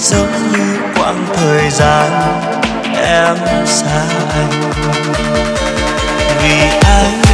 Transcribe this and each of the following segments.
giống như quãng thời gian em xa anh. Vì anh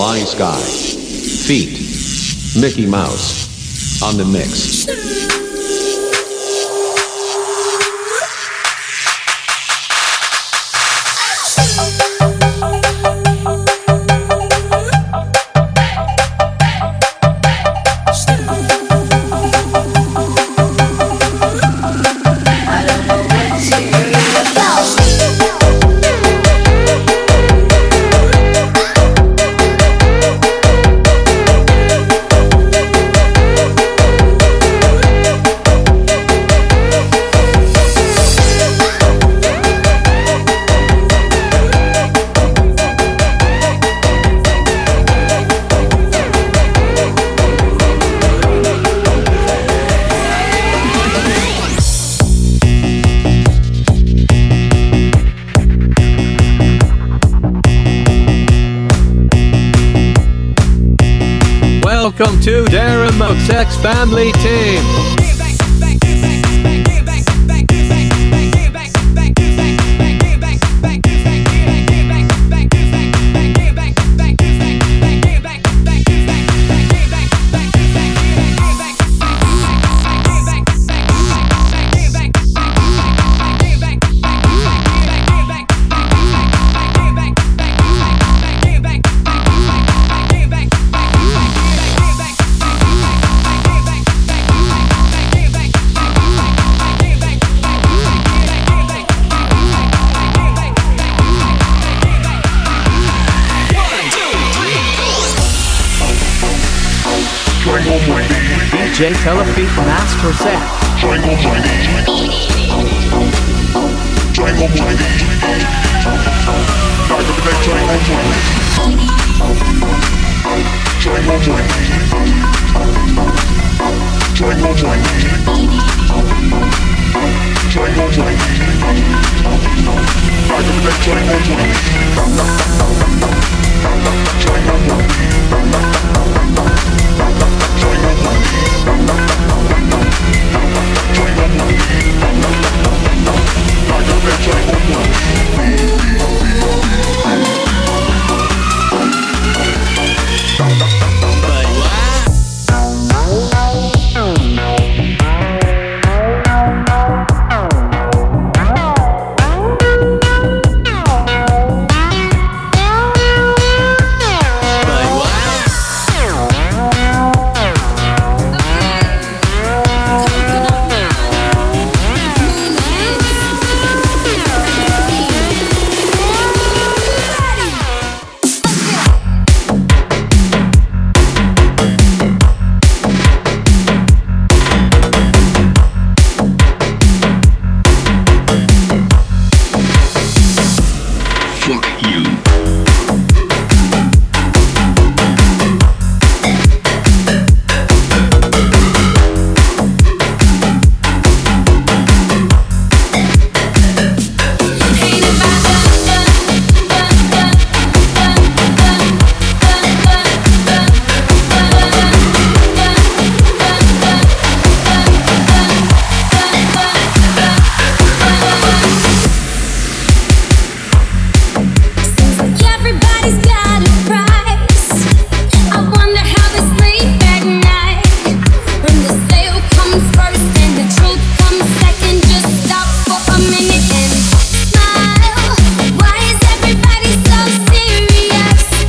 Flying Sky. Feet. Mickey Mouse. On the mix. To Darren Moxex Family Team. Strangle my knee. DJ Telefeet Master Set. Strangle my. Strangle my. Back the strangle my. Strangle my. Strangle my.